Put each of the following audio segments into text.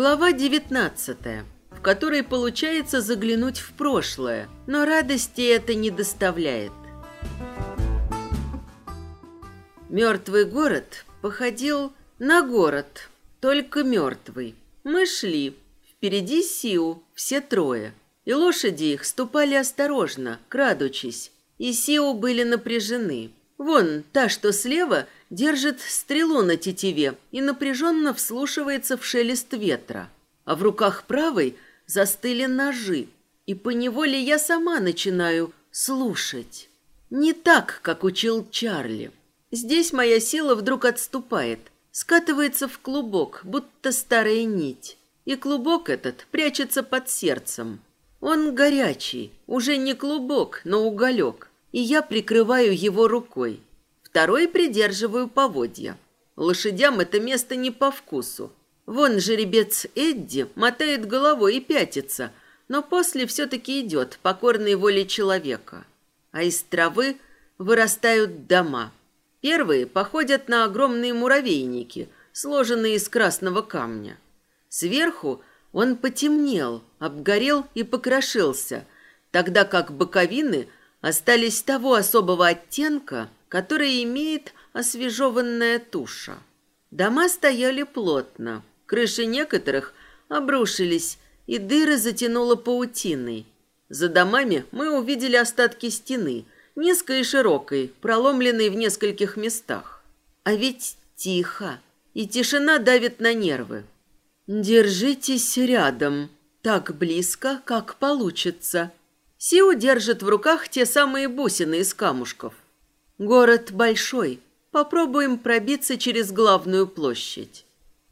Глава 19, в которой получается заглянуть в прошлое, но радости это не доставляет. Мертвый город походил на город, только мертвый. Мы шли. Впереди Сиу, все трое. И лошади их ступали осторожно, крадучись. И Сиу были напряжены. Вон, та, что слева, держит стрелу на тетиве и напряженно вслушивается в шелест ветра. А в руках правой застыли ножи. И поневоле я сама начинаю слушать. Не так, как учил Чарли. Здесь моя сила вдруг отступает, скатывается в клубок, будто старая нить. И клубок этот прячется под сердцем. Он горячий, уже не клубок, но уголек, и я прикрываю его рукой. Второй придерживаю поводья. Лошадям это место не по вкусу. Вон жеребец Эдди мотает головой и пятится, но после все-таки идет, покорной воле человека. А из травы вырастают дома – Первые походят на огромные муравейники, сложенные из красного камня. Сверху он потемнел, обгорел и покрошился, тогда как боковины остались того особого оттенка, который имеет освежеванная туша. Дома стояли плотно, крыши некоторых обрушились, и дыры затянуло паутиной. За домами мы увидели остатки стены – низкой и широкой, проломленной в нескольких местах. А ведь тихо, и тишина давит на нервы. Держитесь рядом, так близко, как получится. Сиу держит в руках те самые бусины из камушков. Город большой. Попробуем пробиться через главную площадь.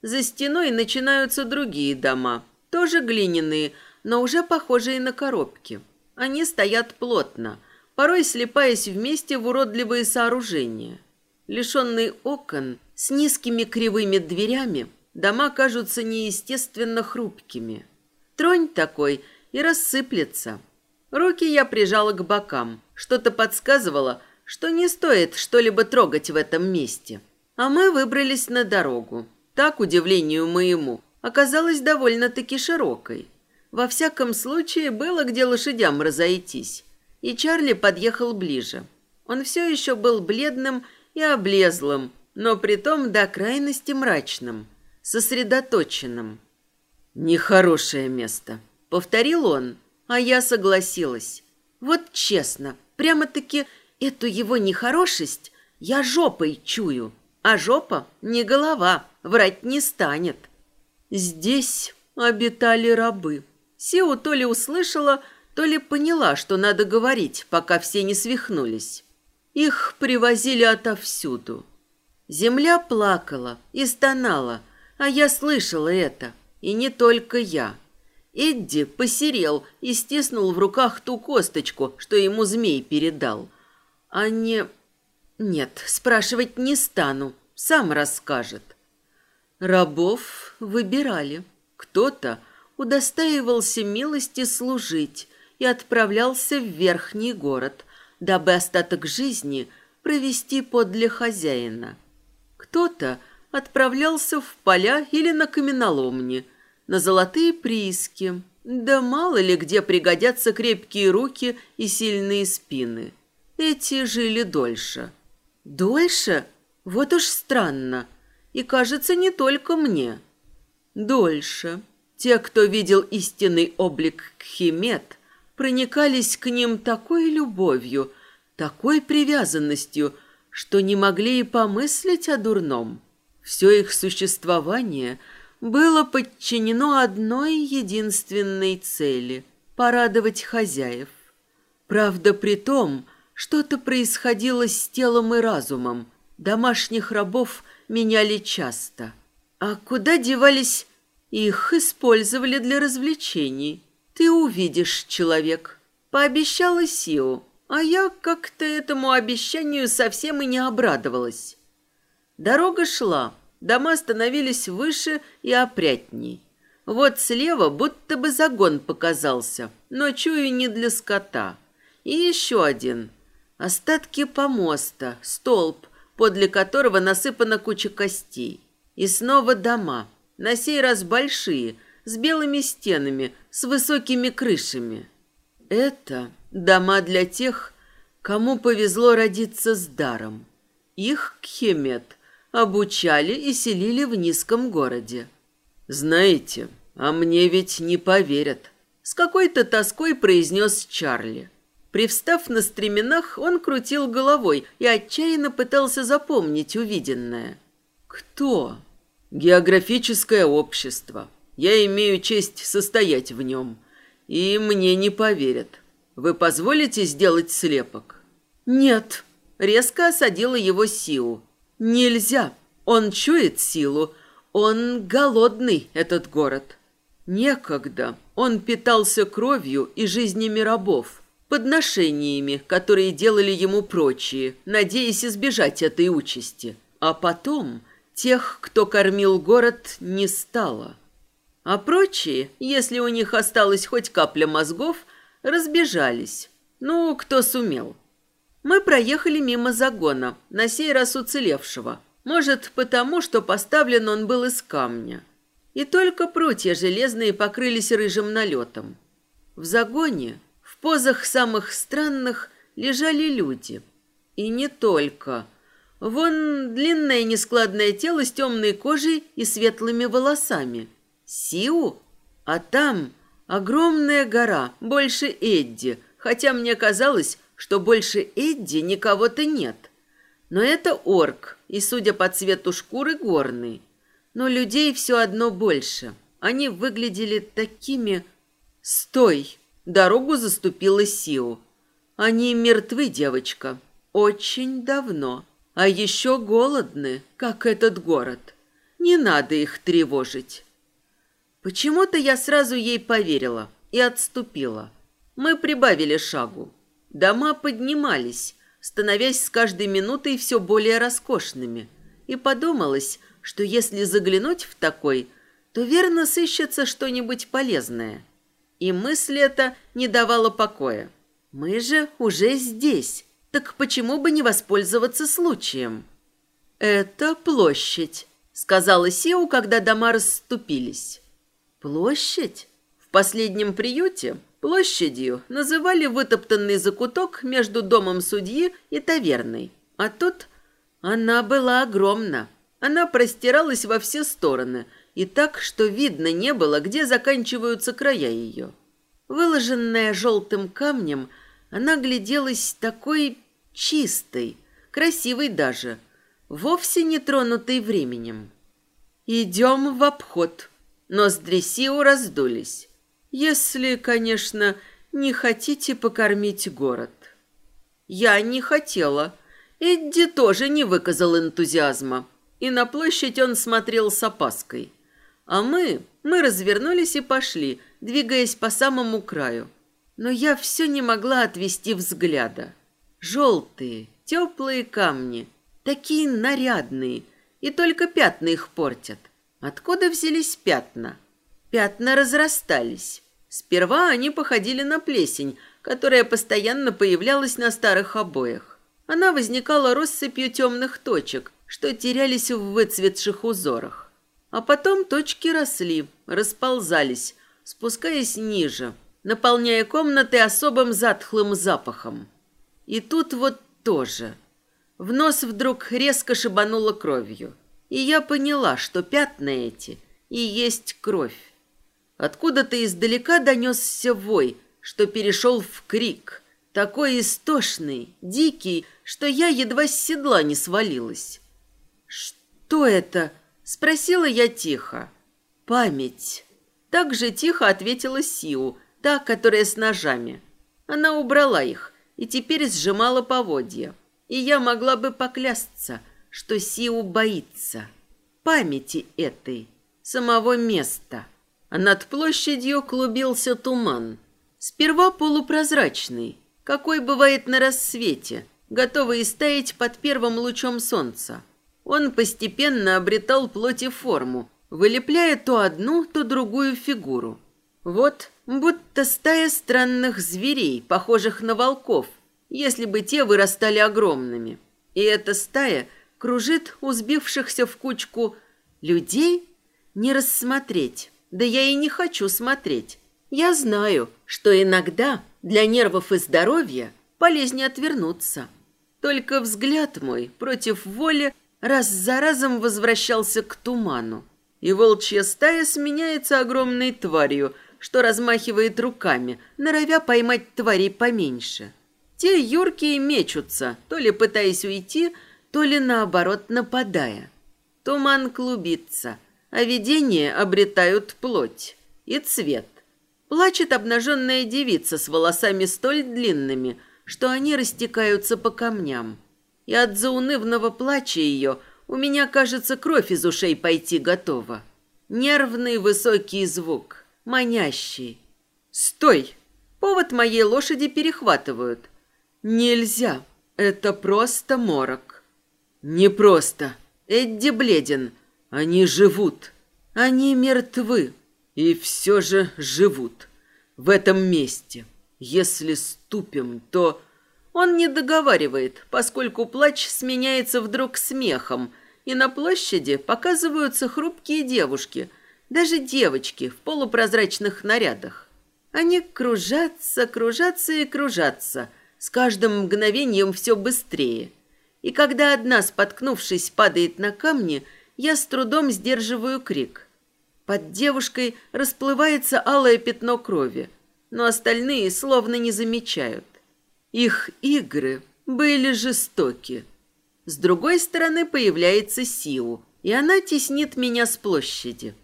За стеной начинаются другие дома, тоже глиняные, но уже похожие на коробки. Они стоят плотно, порой слипаясь вместе в уродливые сооружения. Лишенные окон, с низкими кривыми дверями, дома кажутся неестественно хрупкими. Тронь такой и рассыплется. Руки я прижала к бокам. Что-то подсказывало, что не стоит что-либо трогать в этом месте. А мы выбрались на дорогу. Так, удивлению моему, оказалась довольно-таки широкой. Во всяком случае, было где лошадям разойтись и Чарли подъехал ближе. Он все еще был бледным и облезлым, но притом до крайности мрачным, сосредоточенным. «Нехорошее место», — повторил он, а я согласилась. Вот честно, прямо-таки эту его нехорошесть я жопой чую, а жопа не голова, врать не станет. Здесь обитали рабы. Сиу то ли услышала, то ли поняла, что надо говорить, пока все не свихнулись. Их привозили отовсюду. Земля плакала и стонала, а я слышала это, и не только я. Эдди посерел и стиснул в руках ту косточку, что ему змей передал. А не... Нет, спрашивать не стану, сам расскажет. Рабов выбирали. Кто-то удостаивался милости служить, и отправлялся в верхний город, дабы остаток жизни провести подле хозяина. Кто-то отправлялся в поля или на каменоломни, на золотые прииски, да мало ли где пригодятся крепкие руки и сильные спины. Эти жили дольше. Дольше? Вот уж странно. И кажется, не только мне. Дольше. Те, кто видел истинный облик Кхимет, проникались к ним такой любовью, такой привязанностью, что не могли и помыслить о дурном. Все их существование было подчинено одной единственной цели – порадовать хозяев. Правда, при том, что-то происходило с телом и разумом. Домашних рабов меняли часто. А куда девались? Их использовали для развлечений. Ты увидишь, человек. Пообещала Сиу, а я как-то этому обещанию совсем и не обрадовалась. Дорога шла, дома становились выше и опрятней. Вот слева будто бы загон показался, но чую не для скота. И еще один. Остатки помоста, столб, подле которого насыпана куча костей. И снова дома. на сей раз большие, с белыми стенами, с высокими крышами. Это дома для тех, кому повезло родиться с даром. Их Кхемет обучали и селили в низком городе. «Знаете, а мне ведь не поверят», — с какой-то тоской произнес Чарли. Привстав на стременах, он крутил головой и отчаянно пытался запомнить увиденное. «Кто?» «Географическое общество. Я имею честь состоять в нем. И мне не поверят. Вы позволите сделать слепок?» «Нет», — резко осадила его Сиу. «Нельзя. Он чует силу. Он голодный, этот город». Некогда он питался кровью и жизнями рабов, подношениями, которые делали ему прочие, надеясь избежать этой участи. А потом тех, кто кормил город, не стало. А прочие, если у них осталась хоть капля мозгов, разбежались. Ну, кто сумел. Мы проехали мимо загона, на сей раз уцелевшего. Может, потому, что поставлен он был из камня. И только прутья железные покрылись рыжим налетом. В загоне, позах самых странных, лежали люди. И не только. Вон длинное нескладное тело с темной кожей и светлыми волосами. Сиу? А там огромная гора, больше Эдди, хотя мне казалось, что больше Эдди никого-то нет. Но это орк, и, судя по цвету шкуры, горный. Но людей все одно больше. Они выглядели такими... Стой! Дорогу заступила Сиу. Они мертвы, девочка. Очень давно. А еще голодны, как этот город. Не надо их тревожить. Почему-то я сразу ей поверила и отступила. Мы прибавили шагу. Дома поднимались, становясь с каждой минутой все более роскошными. И подумалось, что если заглянуть в такой, то верно сыщется что-нибудь полезное. И мысль эта не давала покоя. Мы же уже здесь, так почему бы не воспользоваться случаем? Это площадь, сказала Сиу, когда дома расступились. Площадь? В последнем приюте площадью называли вытоптанный закуток между домом судьи и таверной. А тут она была огромна. Она простиралась во все стороны, и так, что видно не было, где заканчиваются края ее. Выложенная желтым камнем, она гляделась такой чистой, красивой даже, вовсе не тронутой временем. «Идем в обход», Ноздри Сиу раздулись. Если, конечно, не хотите покормить город. Я не хотела. Эдди тоже не выказал энтузиазма. И на площадь он смотрел с опаской. А мы, мы развернулись и пошли, двигаясь по самому краю. Но я все не могла отвести взгляда. Желтые, теплые камни, такие нарядные, и только пятна их портят. Откуда взялись пятна? Пятна разрастались. Сперва они походили на плесень, которая постоянно появлялась на старых обоях. Она возникала россыпью темных точек, что терялись в выцветших узорах. А потом точки росли, расползались, спускаясь ниже, наполняя комнаты особым затхлым запахом. И тут вот тоже. В нос вдруг резко шибануло кровью и я поняла, что пятна эти и есть кровь. Откуда-то издалека донесся вой, что перешел в крик, такой истошный, дикий, что я едва с седла не свалилась. «Что это?» — спросила я тихо. «Память». Так же тихо ответила Сиу, та, которая с ножами. Она убрала их и теперь сжимала поводья. И я могла бы поклясться — что Сиу боится памяти этой, самого места. А над площадью клубился туман. Сперва полупрозрачный, какой бывает на рассвете, готовый истаять под первым лучом солнца. Он постепенно обретал плоть и форму, вылепляя то одну, то другую фигуру. Вот будто стая странных зверей, похожих на волков, если бы те вырастали огромными. И эта стая – кружит у сбившихся в кучку людей? не рассмотреть. Да я и не хочу смотреть. Я знаю, что иногда для нервов и здоровья полезнее отвернуться. Только взгляд мой против воли раз за разом возвращался к туману. И волчья стая сменяется огромной тварью, что размахивает руками, норовя поймать тварей поменьше. Те юркие мечутся, то ли пытаясь уйти, то ли наоборот нападая. Туман клубится, а видения обретают плоть и цвет. Плачет обнаженная девица с волосами столь длинными, что они растекаются по камням. И от заунывного плача ее у меня, кажется, кровь из ушей пойти готова. Нервный высокий звук, манящий. «Стой!» Повод моей лошади перехватывают. «Нельзя! Это просто морок!» «Не просто!» Эдди бледен. Они живут. Они мертвы. И все же живут. В этом месте. Если ступим, то... Он не договаривает, поскольку плач сменяется вдруг смехом, и на площади показываются хрупкие девушки, даже девочки в полупрозрачных нарядах. Они кружатся, кружатся и кружатся, с каждым мгновением все быстрее – и когда одна, споткнувшись, падает на камни, я с трудом сдерживаю крик. Под девушкой расплывается алое пятно крови, но остальные словно не замечают. Их игры были жестоки. С другой стороны появляется Сиу, и она теснит меня с площади.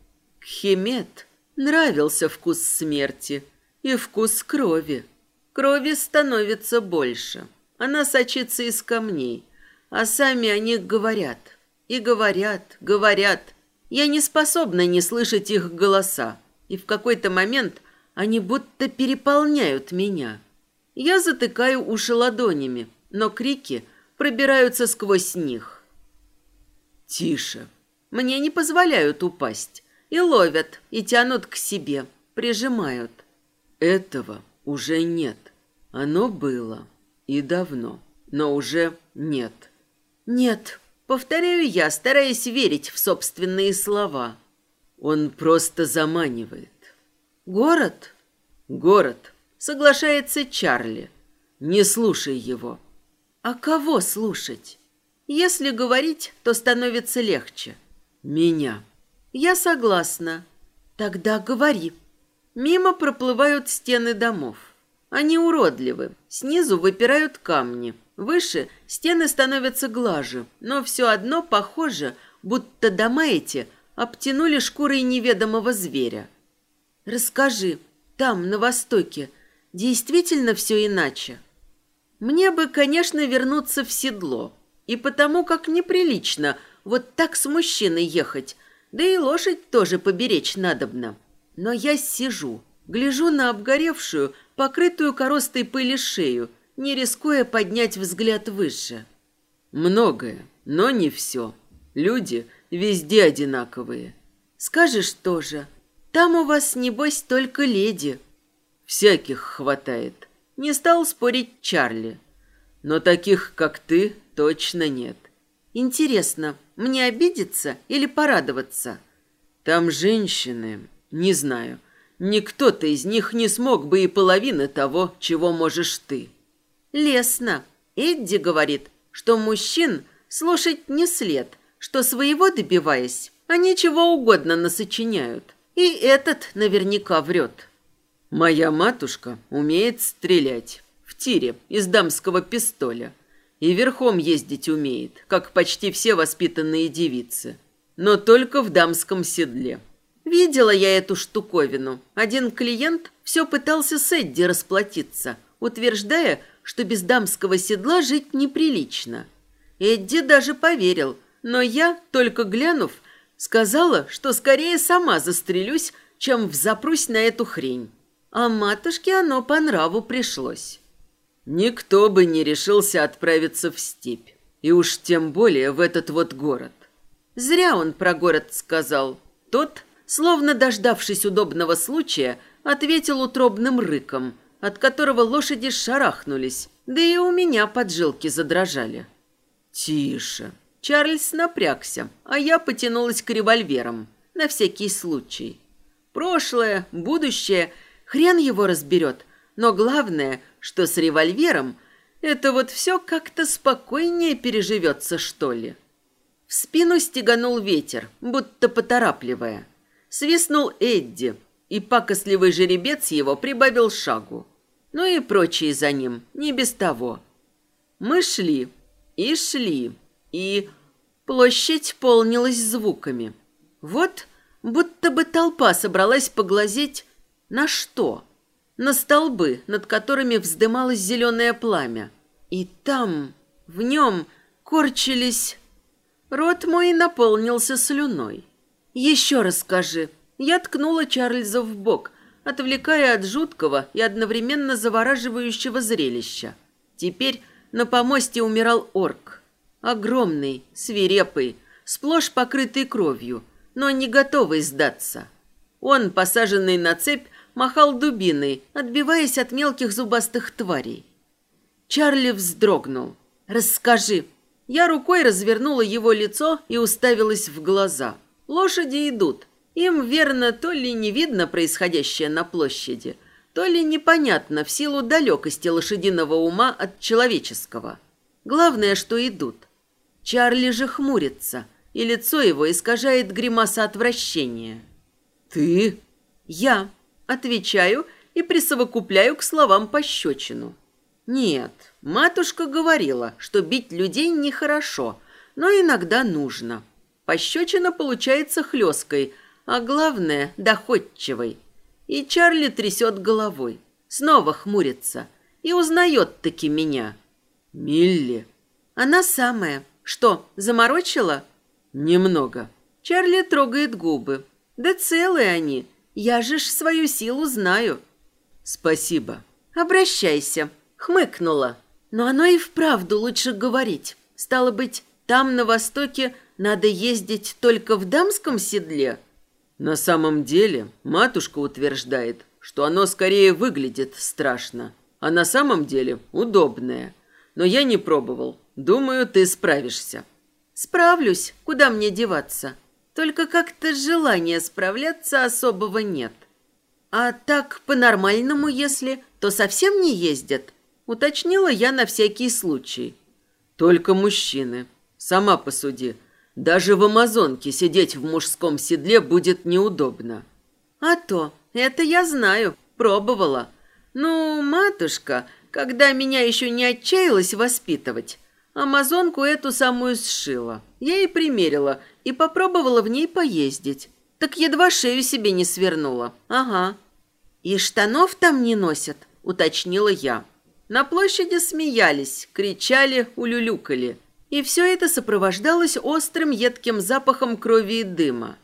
Химет нравился вкус смерти и вкус крови. Крови становится больше. Она сочится из камней, а сами они говорят. И говорят, говорят. Я не способна не слышать их голоса. И в какой-то момент они будто переполняют меня. Я затыкаю уши ладонями, но крики пробираются сквозь них. Тише. Мне не позволяют упасть. И ловят, и тянут к себе, прижимают. Этого уже нет. Оно было и давно, но уже нет. «Нет», — повторяю я, стараясь верить в собственные слова. Он просто заманивает. «Город?» «Город», — соглашается Чарли. «Не слушай его». «А кого слушать?» «Если говорить, то становится легче». «Меня». «Я согласна». «Тогда говори». Мимо проплывают стены домов. Они уродливы. Снизу выпирают камни. Выше стены становятся глаже, но все одно похоже, будто дома эти обтянули шкурой неведомого зверя. Расскажи, там, на востоке, действительно все иначе? Мне бы, конечно, вернуться в седло, и потому как неприлично вот так с мужчиной ехать, да и лошадь тоже поберечь надобно. Но я сижу, гляжу на обгоревшую, покрытую коростой пыли шею – не рискуя поднять взгляд выше. Многое, но не все. Люди везде одинаковые. Скажешь тоже, там у вас, небось, только леди. Всяких хватает. Не стал спорить Чарли. Но таких, как ты, точно нет. Интересно, мне обидеться или порадоваться? Там женщины, не знаю. Никто-то из них не смог бы и половины того, чего можешь ты. Лесно. Эдди говорит, что мужчин слушать не след, что своего добиваясь, они чего угодно насочиняют. И этот наверняка врет. Моя матушка умеет стрелять в тире из дамского пистоля. И верхом ездить умеет, как почти все воспитанные девицы. Но только в дамском седле. Видела я эту штуковину. Один клиент все пытался с Эдди расплатиться, утверждая, что без дамского седла жить неприлично. Эдди даже поверил, но я, только глянув, сказала, что скорее сама застрелюсь, чем взапрусь на эту хрень. А матушке оно по нраву пришлось. Никто бы не решился отправиться в степь, и уж тем более в этот вот город. Зря он про город сказал. Тот, словно дождавшись удобного случая, ответил утробным рыком – от которого лошади шарахнулись, да и у меня поджилки задрожали. «Тише!» Чарльз напрягся, а я потянулась к револьверам. на всякий случай. Прошлое, будущее, хрен его разберет. Но главное, что с револьвером это вот все как-то спокойнее переживется, что ли. В спину стеганул ветер, будто поторапливая. Свистнул Эдди, и пакостливый жеребец его прибавил шагу. Ну и прочие за ним, не без того. Мы шли и шли, и площадь полнилась звуками. Вот будто бы толпа собралась поглазеть на что? На столбы, над которыми вздымалось зеленое пламя. И там, в нем, корчились... Рот мой наполнился слюной. «Еще раз скажи». Я ткнула Чарльза в бок, отвлекая от жуткого и одновременно завораживающего зрелища. Теперь на помосте умирал орк. Огромный, свирепый, сплошь покрытый кровью, но не готовый сдаться. Он, посаженный на цепь, махал дубиной, отбиваясь от мелких зубастых тварей. Чарли вздрогнул. «Расскажи». Я рукой развернула его лицо и уставилась в глаза. Лошади идут. Им, верно, то ли не видно происходящее на площади, то ли непонятно в силу далекости лошадиного ума от человеческого. Главное, что идут. Чарли же хмурится, и лицо его искажает гримаса отвращения. «Ты?» «Я», отвечаю и присовокупляю к словам пощечину. Нет, матушка говорила, что бить людей нехорошо, но иногда нужно. Пощечина получается хлесткой, а главное – доходчивой. И Чарли трясет головой, снова хмурится и узнает таки меня. Милли. Она самая. Что, заморочила? Немного. Чарли трогает губы. Да целые они. Я же ж свою силу знаю. Спасибо. Обращайся. Хмыкнула. Но оно и вправду лучше говорить. Стало быть, там, на востоке, надо ездить только в дамском седле? На самом деле, матушка утверждает, что оно скорее выглядит страшно, а на самом деле удобное. Но я не пробовал. Думаю, ты справишься. Справлюсь. Куда мне деваться? Только как-то желания справляться особого нет. А так, по-нормальному, если, то совсем не ездят. Уточнила я на всякий случай. Только мужчины. Сама посуди. Даже в Амазонке сидеть в мужском седле будет неудобно. А то, это я знаю, пробовала. Ну, матушка, когда меня еще не отчаялась воспитывать, Амазонку эту самую сшила. Я и примерила, и попробовала в ней поездить. Так едва шею себе не свернула. Ага. И штанов там не носят, уточнила я. На площади смеялись, кричали, улюлюкали. И все это сопровождалось острым едким запахом крови и дыма.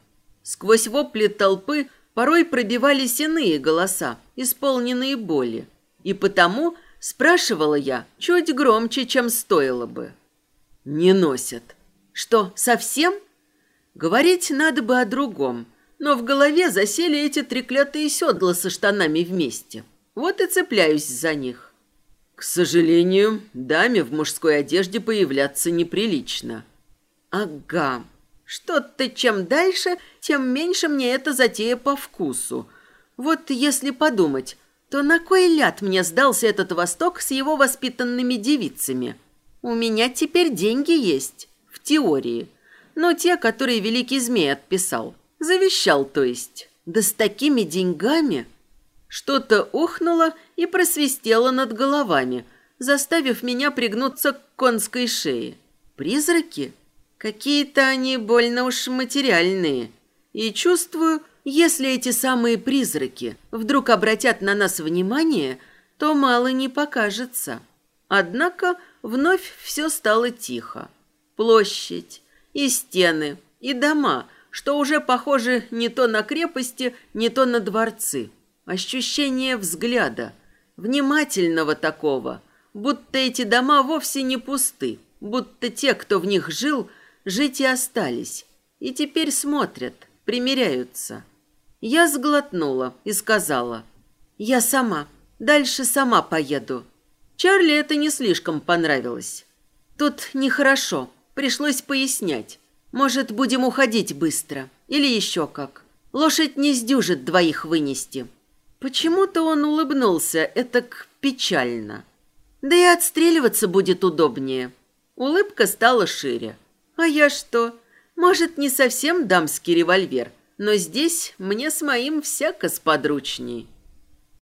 Сквозь вопли толпы порой пробивались иные голоса, исполненные боли. И потому спрашивала я чуть громче, чем стоило бы. Не носят. Что, совсем? Говорить надо бы о другом, но в голове засели эти треклятые седла со штанами вместе. Вот и цепляюсь за них. К сожалению, даме в мужской одежде появляться неприлично. Ага. Что-то чем дальше, тем меньше мне эта затея по вкусу. Вот если подумать, то на кой ляд мне сдался этот Восток с его воспитанными девицами? У меня теперь деньги есть, в теории. Но те, которые Великий Змей отписал. Завещал, то есть. Да с такими деньгами... Что-то ухнуло и просвистело над головами, заставив меня пригнуться к конской шее. Призраки? Какие-то они больно уж материальные. И чувствую, если эти самые призраки вдруг обратят на нас внимание, то мало не покажется. Однако вновь все стало тихо. Площадь, и стены, и дома, что уже похожи не то на крепости, не то на дворцы. Ощущение взгляда, внимательного такого, будто эти дома вовсе не пусты, будто те, кто в них жил, жить и остались, и теперь смотрят, примиряются. Я сглотнула и сказала, «Я сама, дальше сама поеду». Чарли это не слишком понравилось. Тут нехорошо, пришлось пояснять. Может, будем уходить быстро? Или еще как? Лошадь не сдюжит двоих вынести». Почему-то он улыбнулся, этак печально. Да и отстреливаться будет удобнее. Улыбка стала шире. А я что? Может, не совсем дамский револьвер, но здесь мне с моим всяко сподручней.